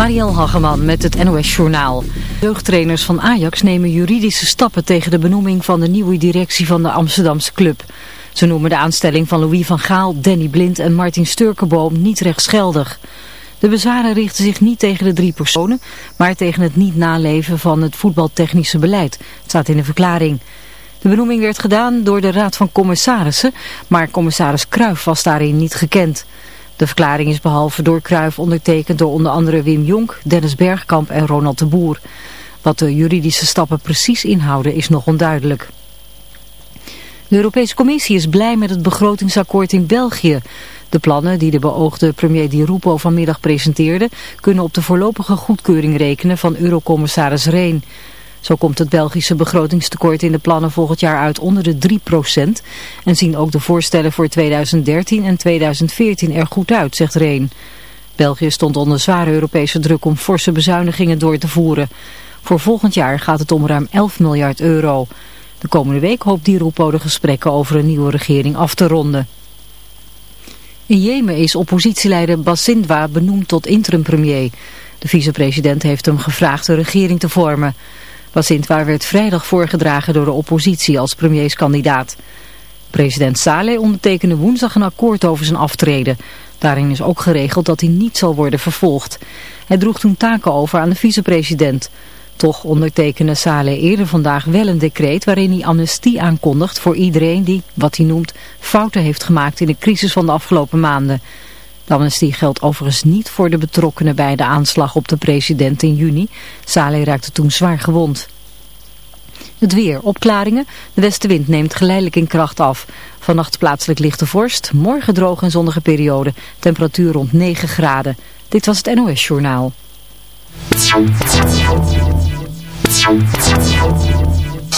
Marielle Hageman met het NOS Journaal. Jeugdtrainers van Ajax nemen juridische stappen tegen de benoeming van de nieuwe directie van de Amsterdamse club. Ze noemen de aanstelling van Louis van Gaal, Danny Blind en Martin Sturkenboom niet rechtsgeldig. De bezwaren richten zich niet tegen de drie personen, maar tegen het niet naleven van het voetbaltechnische beleid. Het staat in de verklaring. De benoeming werd gedaan door de Raad van Commissarissen, maar commissaris Kruijf was daarin niet gekend. De verklaring is behalve door Kruijf ondertekend door onder andere Wim Jonk, Dennis Bergkamp en Ronald de Boer. Wat de juridische stappen precies inhouden is nog onduidelijk. De Europese Commissie is blij met het begrotingsakkoord in België. De plannen die de beoogde premier Di Rupo vanmiddag presenteerde... kunnen op de voorlopige goedkeuring rekenen van eurocommissaris Reen. Zo komt het Belgische begrotingstekort in de plannen volgend jaar uit onder de 3% En zien ook de voorstellen voor 2013 en 2014 er goed uit, zegt Reen. België stond onder zware Europese druk om forse bezuinigingen door te voeren. Voor volgend jaar gaat het om ruim 11 miljard euro. De komende week hoopt Di Rupo de gesprekken over een nieuwe regering af te ronden. In Jemen is oppositieleider Basindwa benoemd tot interim-premier. De vicepresident heeft hem gevraagd de regering te vormen. Basindwa werd vrijdag voorgedragen door de oppositie als premierskandidaat. President Saleh ondertekende woensdag een akkoord over zijn aftreden. Daarin is ook geregeld dat hij niet zal worden vervolgd. Hij droeg toen taken over aan de vicepresident. Toch ondertekende Saleh eerder vandaag wel een decreet waarin hij amnestie aankondigt voor iedereen die, wat hij noemt, fouten heeft gemaakt in de crisis van de afgelopen maanden. De amnestie geldt overigens niet voor de betrokkenen bij de aanslag op de president in juni. Saleh raakte toen zwaar gewond. Het weer, opklaringen. De westenwind neemt geleidelijk in kracht af. Vannacht plaatselijk lichte vorst, morgen droog en zonnige periode. Temperatuur rond 9 graden. Dit was het NOS Journaal.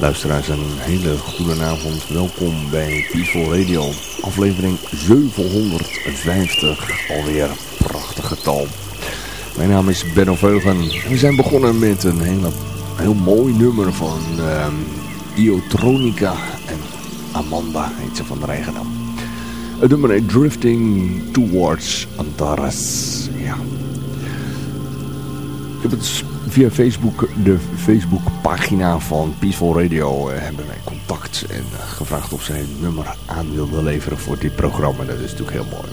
Luisteraars, een hele goede avond. Welkom bij Peaceful Radio. Aflevering 750. Alweer een prachtig getal. Mijn naam is Benno Veugen. We zijn begonnen met een hele, heel mooi nummer van uh, Iotronica en Amanda heet ze van de Regenam. Het nummer heet Drifting Towards Antares. Ja. Ik heb het via Facebook, de Facebookpagina van Peaceful Radio, uh, hebben wij contact en uh, gevraagd of zij een nummer aan wilden leveren voor dit programma. Dat is natuurlijk heel mooi.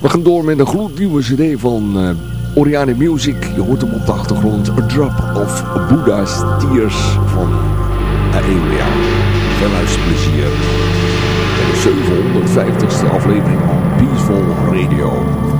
We gaan door met een gloednieuwe cd van uh, Oriane Music. Je hoort hem op de achtergrond. A Drop of Buddha's Tears van Aelia. Veel luisterplezier. De 750ste aflevering van Peaceful Radio.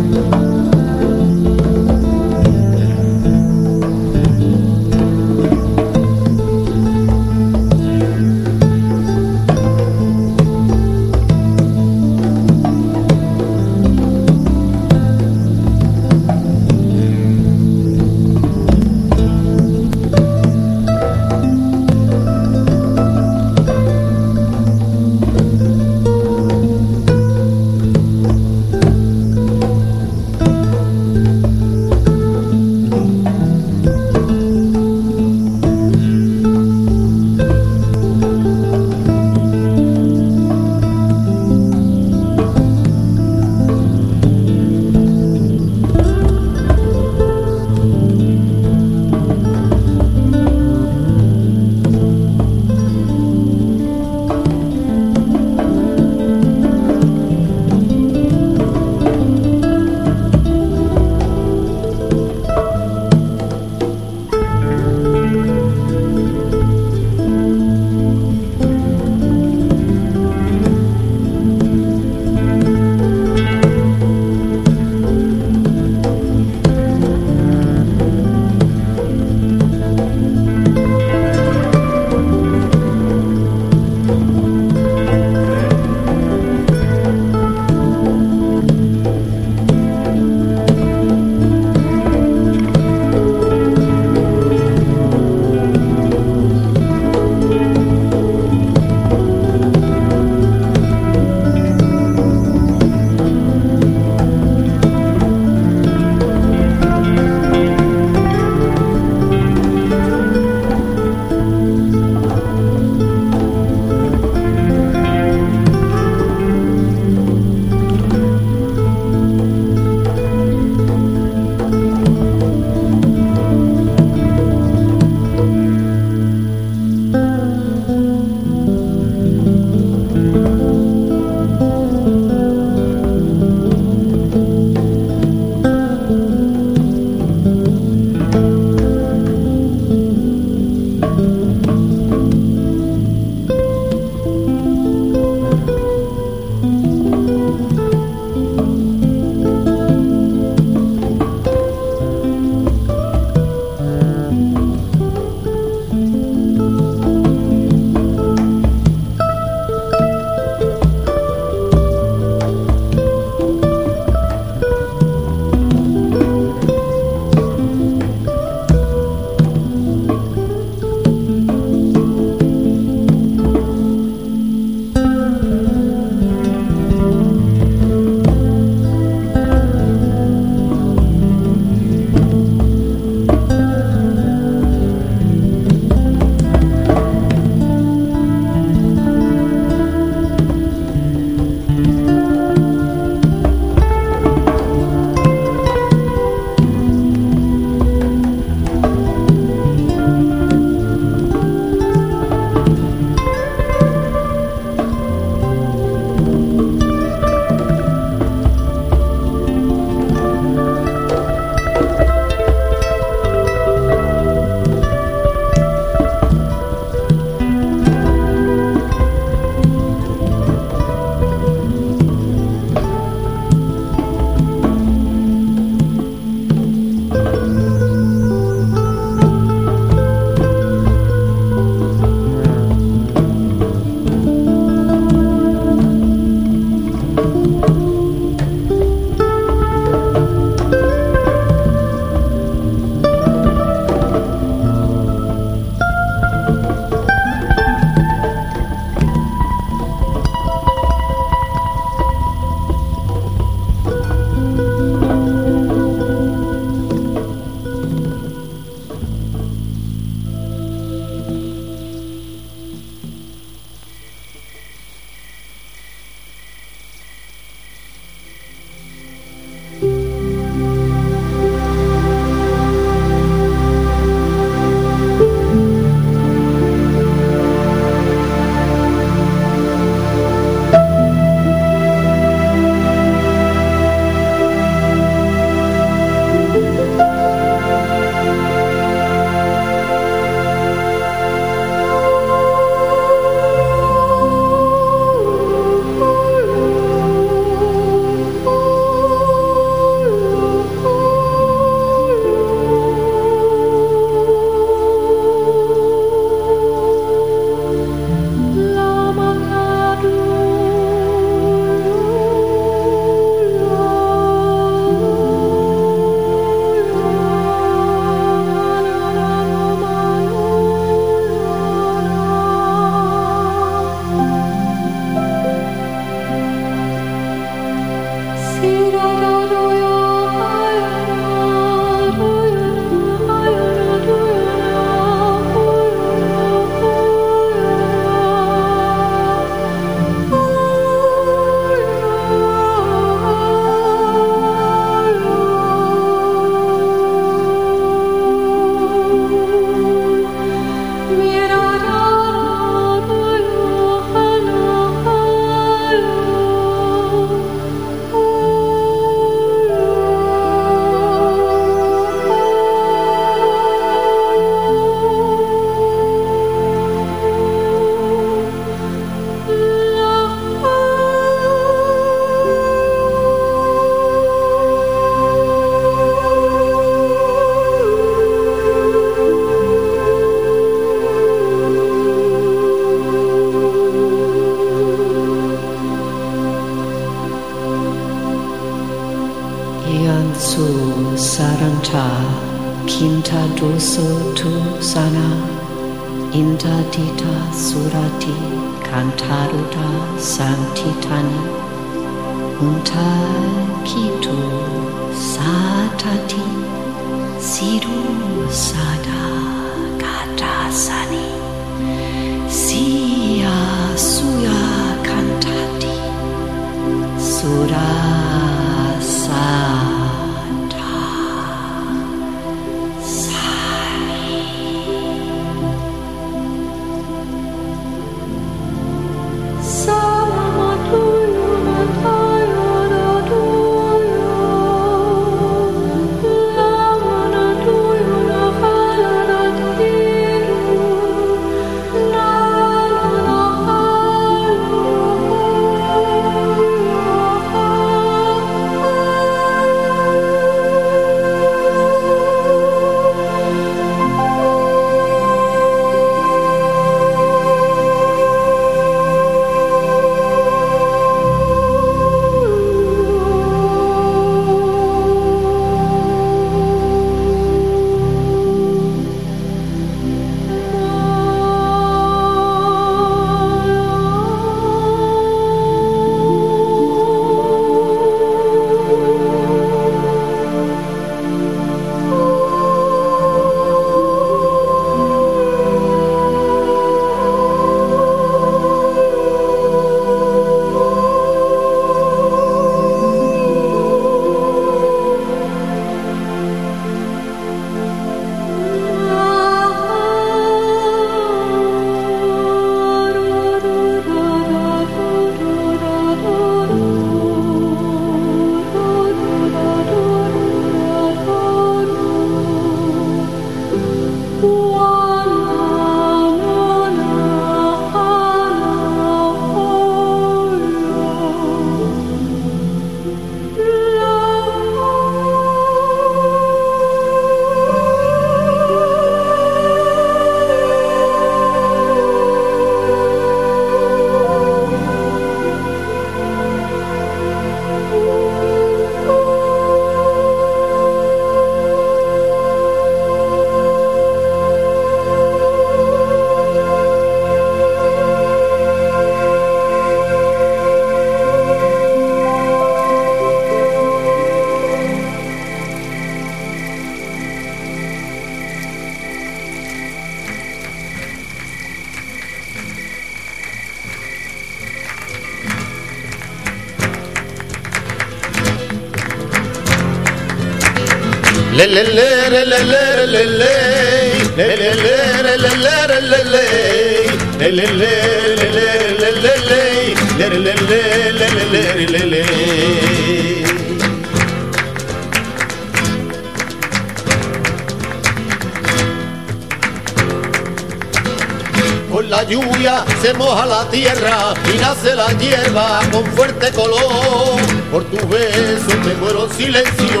Con la lluvia se moja la tierra y nace la hierba con fuerte color. Por tu beso me muero en silencio,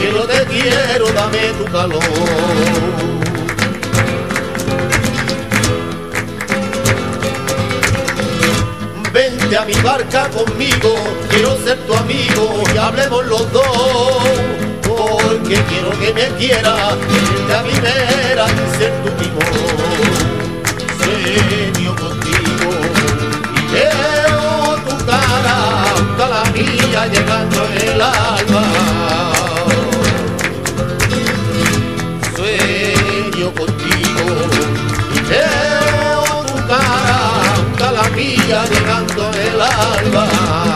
porque no te quiero, dame tu calor. Vente a mi barca conmigo, quiero ser tu amigo y hablemos los dos. Porque quiero que me quiera, irte a mi vera y ser tu timón sueño contigo y veo tu cara junto a la mía llegando el alma. maravilla llegando en el alba.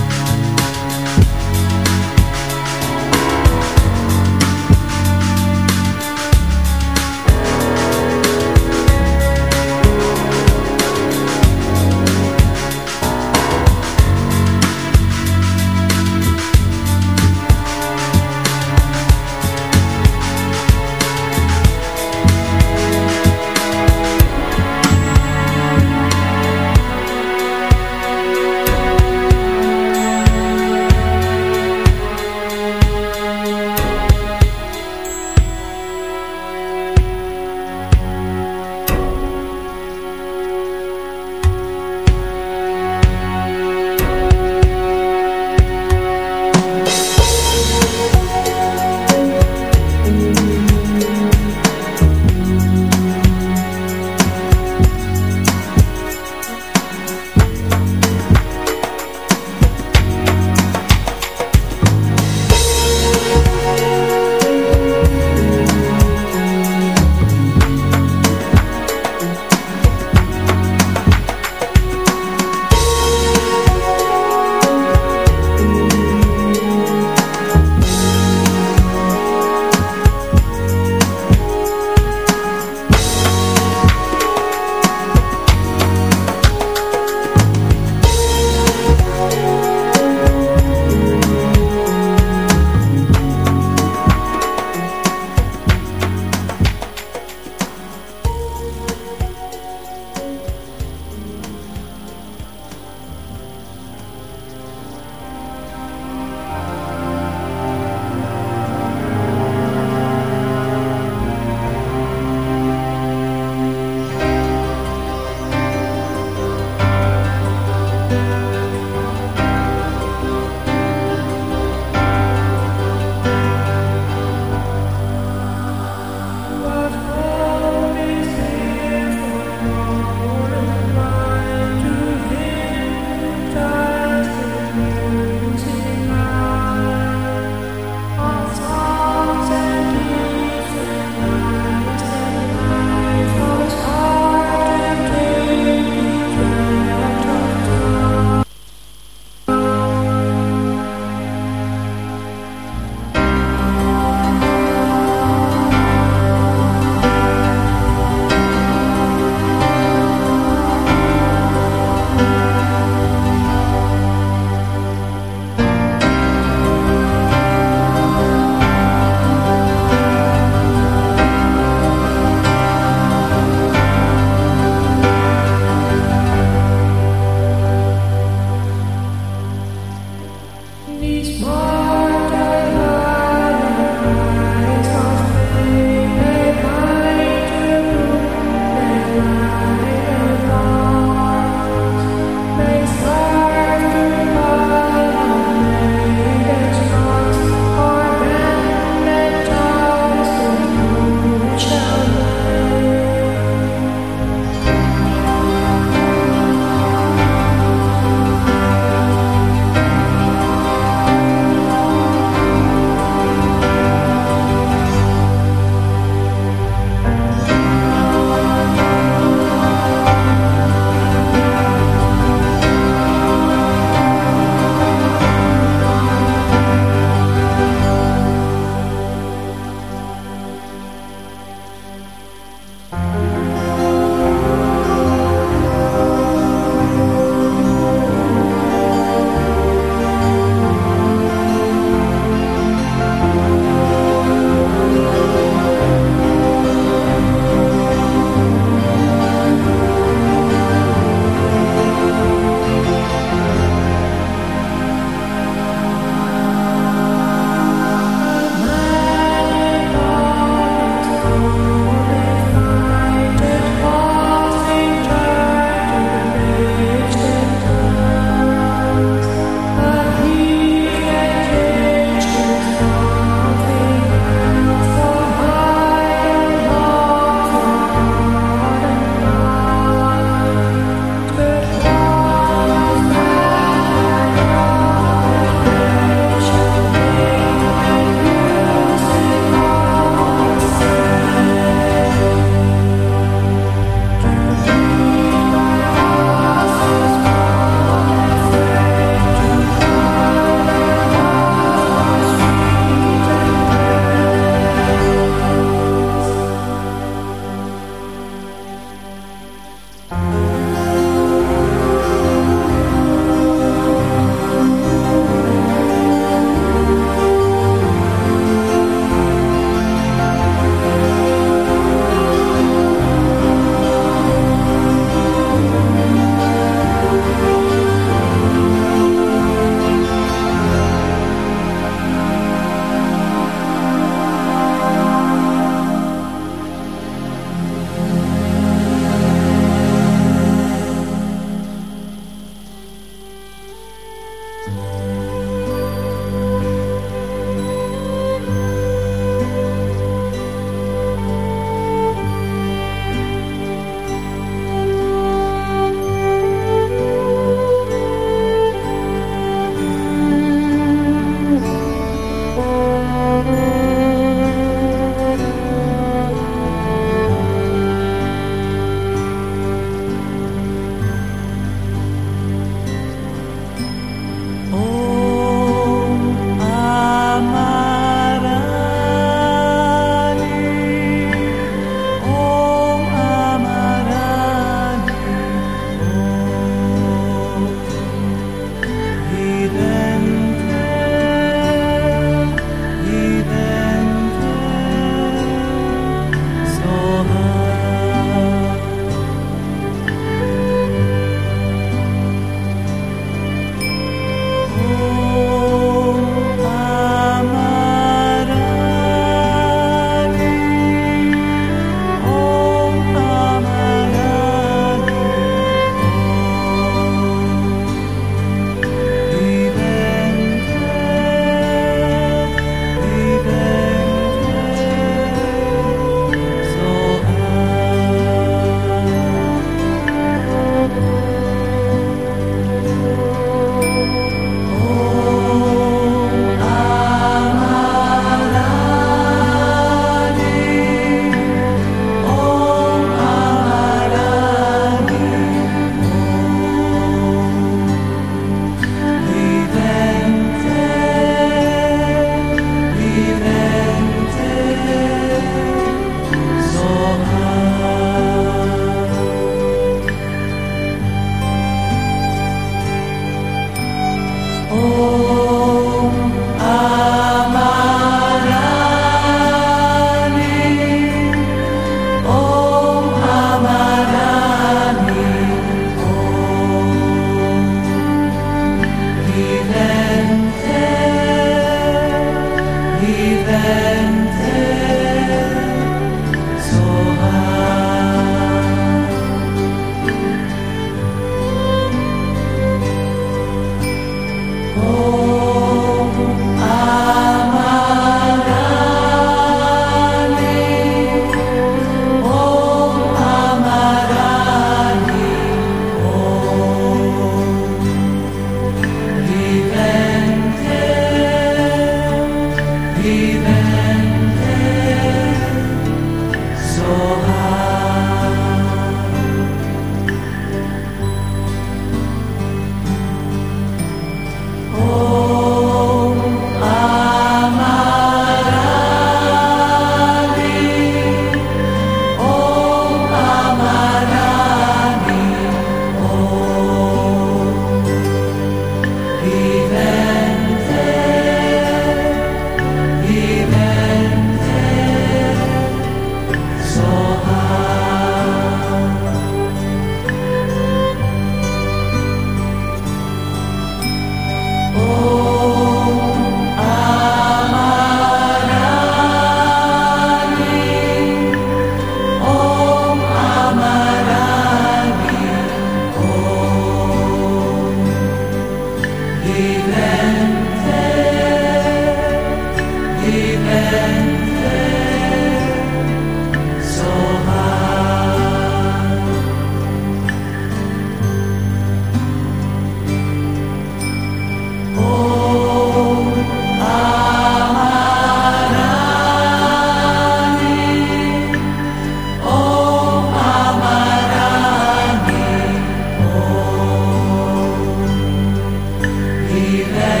that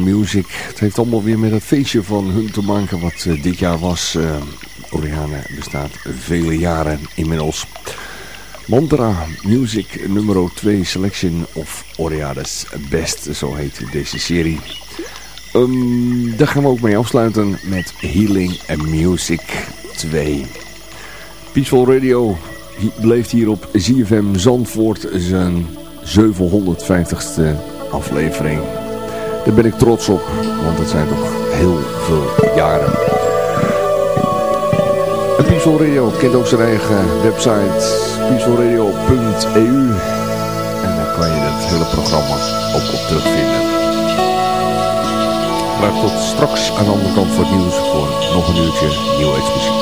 Music. Het heeft allemaal weer met het feestje van hun te maken wat uh, dit jaar was. Uh, Oriane bestaat vele jaren inmiddels. Mantra Music nummer 2 Selection of Oriades Best, zo heet deze serie. Um, daar gaan we ook mee afsluiten met Healing and Music 2. Peaceful Radio leeft hier op ZFM Zandvoort zijn 750ste aflevering. Daar ben ik trots op, want het zijn toch heel veel jaren. En Peaceful Radio kent ook zijn eigen website peacefulradio.eu en daar kan je het hele programma ook op terugvinden. Maar tot straks aan de andere kant voor het nieuws voor nog een uurtje muziek.